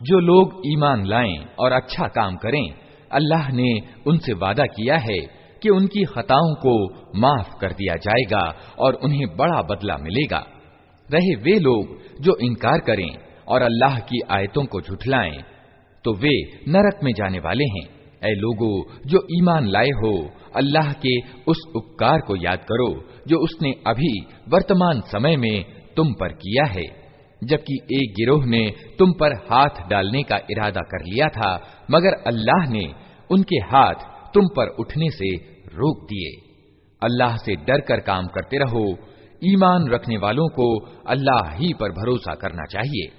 जो लोग ईमान लाएं और अच्छा काम करें अल्लाह ने उनसे वादा किया है कि उनकी खताओं को माफ कर दिया जाएगा और उन्हें बड़ा बदला मिलेगा रहे वे लोग जो इनकार करें और अल्लाह की आयतों को झुठलाएं तो वे नरक में जाने वाले हैं ऐ लोगो, जो ईमान लाए हो, अल्लाह के उस उपकार को याद करो, जो उसने अभी वर्तमान समय में तुम पर किया है। जबकि एक गिरोह ने तुम पर हाथ डालने का इरादा कर लिया था, मगर अल्लाह ने उनके हाथ तुम पर उठने से रोक दिए। अल्लाह से डर कर काम करते रहो। ईमान रखने वालों को अल्लाह ही पर भरोसा करना चाहिए।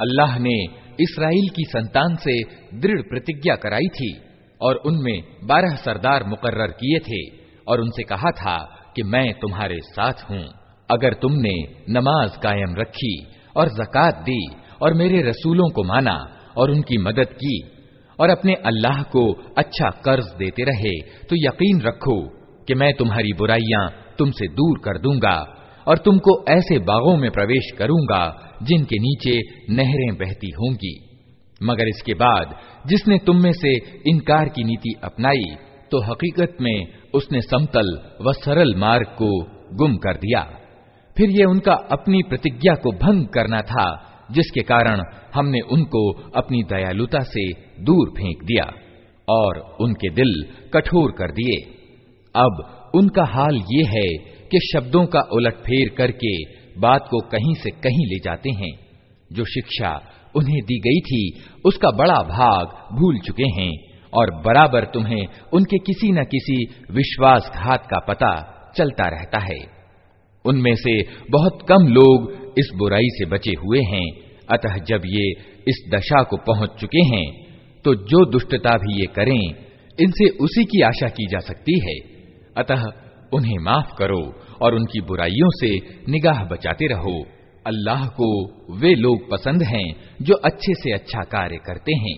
अल्लाह ने इसराइल की संतान से दृढ़ प्रतिज्ञा कराई थी और उनमें बारह सरदार मुकर्र किए थे और उनसे कहा था कि मैं तुम्हारे साथ हूँ। अगर तुमने नमाज़ कायम रखी और जक़ात दी और मेरे रसूलों को माना और उनकी मदद की और अपने अल्लाह को अच्छा कर्ज देते रहे तो यकीन रखो कि मैं तुम्हारी बुराइयाँ तुमसे दूर कर दूँगा और तुमको ऐसे बागों में प्रवेश करूँगा जिनके नीचे नहरें बहती होंगी। मगर इसके बाद जिसने तुम में से इनकार की नीति अपनाई तो हकीकत में उसने समतल व सरल मार्ग को गुम कर दिया। फिर यह उनका अपनी प्रतिज्ञा को भंग करना था, जिसके कारण हमने उनको अपनी दयालुता से दूर फेंक दिया और उनके दिल कठोर कर दिए। अब उनका हाल ये है कि शब्दों का उलटफेर करके बात को कहीं से कहीं ले जाते हैं। जो शिक्षा उन्हें दी गई थी, उसका बड़ा भाग भूल चुके हैं और बराबर तुम्हें उनके किसी न किसी विश्वासघात का पता चलता रहता है। उनमें से बहुत कम लोग इस बुराई से बचे हुए हैं। अतः जब ये इस दशा को पहुँच चुके हैं तो जो दुष्टता भी ये करें इनसे उसी की आशा की जा सकती है अतः उन्हें माफ करो और उनकी बुराइयों से निगाह बचाते रहो अल्लाह को वे लोग पसंद हैं जो अच्छे से अच्छा कार्य करते हैं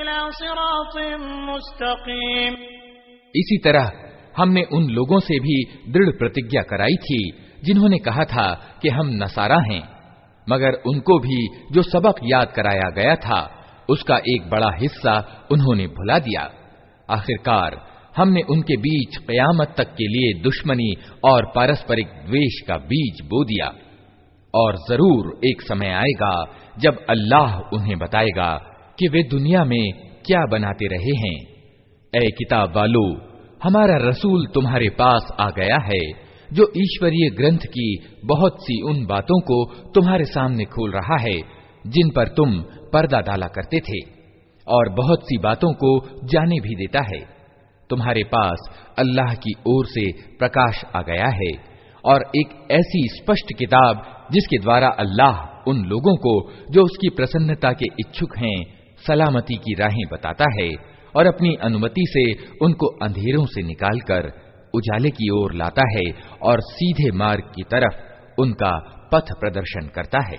इला सिरातिन मुस्तकीम इसी तरह हमने उन लोगों से भी दृढ़ प्रतिज्ञा कराई थी, जिन्होंने कहा था कि हम नसारा हैं। मगर उनको भी जो सबक याद कराया गया था, उसका एक बड़ा हिस्सा उन्होंने भुला दिया। आखिरकार हमने उनके बीच कयामत तक के लिए दुश्मनी और पारस्परिक द्वेष का बीज बो दिया। और ज़रूर एक समय आएगा जब अल्लाह उन्हें बताएगा कि वे दुनिया में क्या बनाते रहे हैं। ए किताब वालो, हमारा रसूल तुम्हारे पास आ गया है, जो ईश्वरीय ग्रंथ की बहुत सी उन बातों को तुम्हारे सामने खोल रहा है, जिन पर तुम पर्दा डाला करते थे, और बहुत सी बातों को जाने भी देता है। तुम्हारे पास अल्लाह की ओर से प्रकाश आ गया है और एक ऐसी स्पष्ट किताब जिसके द्वारा अल्लाह उन लोगों को, जो उसकी प्रसन्नता के इच्छुक हैं, सलामती की राहें बताता है और अपनी अनुमति से उनको अंधेरों से निकालकर उजाले की ओर लाता है और सीधे मार्ग की तरफ़ उनका पथ प्रदर्शन करता है।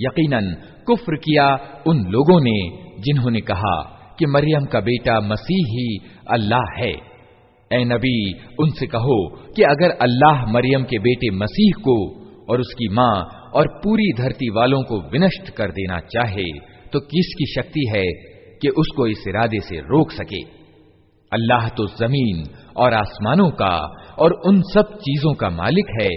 यकीनन, कुफ्र किया उन लोगों ने जिन्होंने कहा कि मरियम का बेटा मसीह ही अल्लाह है। ए नबी, उनसे कहो कि अगर अल्लाह मरियम के बेटे मसीह को और उसकी माँ और पूरी धरती वालों को विनष्ट कर देना चाहे तो किसकी शक्ति है कि उसको इस इरादे से रोक सके? अल्लाह तो ज़मीन और आसमानों का और उन सब चीज़ों का मालिक है,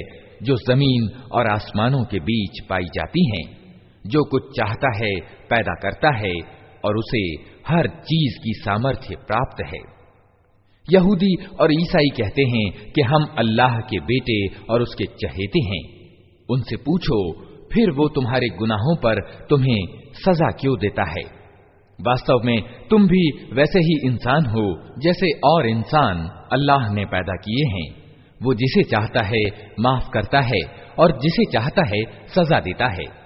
जो ज़मीन और आसमानों के बीच पाई जाती हैं। जो कुछ चाहता है, पैदा करता है और उसे हर चीज़ की सामर्थ्य प्राप्त है। यहूदी और ईसाई कहते हैं कि हम अल्लाह के बेटे और उसके चहेते हैं। उनसे पूछो, फिर वो तुम्हारे गुनाहों पर तुम्हें सजा क्यों देता है? वास्तव में तुम भी वैसे ही इंसान हो, जैसे और इंसान अल्लाह ने पैदा किए हैं। वो जिसे चाहता है, माफ़ करता है और जिसे चाहता है, सजा देता है।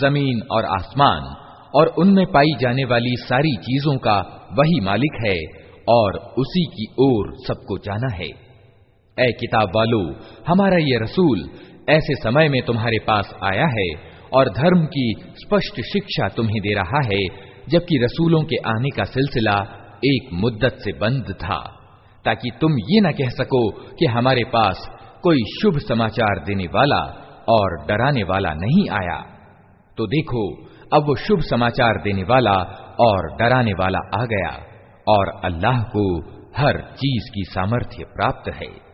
ज़मीन और आसमान, और उनमें पाई जाने वाली सारी चीज़ों का वही मालिक है, और उसी की ओर सबको जाना है। ए किताब वालो, हमारा ये रसूल, ऐसे समय में तुम्हारे पास आया है, और धर्म की स्पष्ट शिक्षा तुम्हें दे रहा है, जबकि रसूलों के आने का सिलसिला एक मुद्दत से बंद था। ताकि तुम ये न कह सको कि हमारे पास कोई शुभ समाचार देने वाला और डराने वाला नहीं आया। तो देखो, अब वो शुभ समाचार देने वाला और डराने वाला आ गया, और अल्लाह को हर चीज़ की सामर्थ्य प्राप्त है।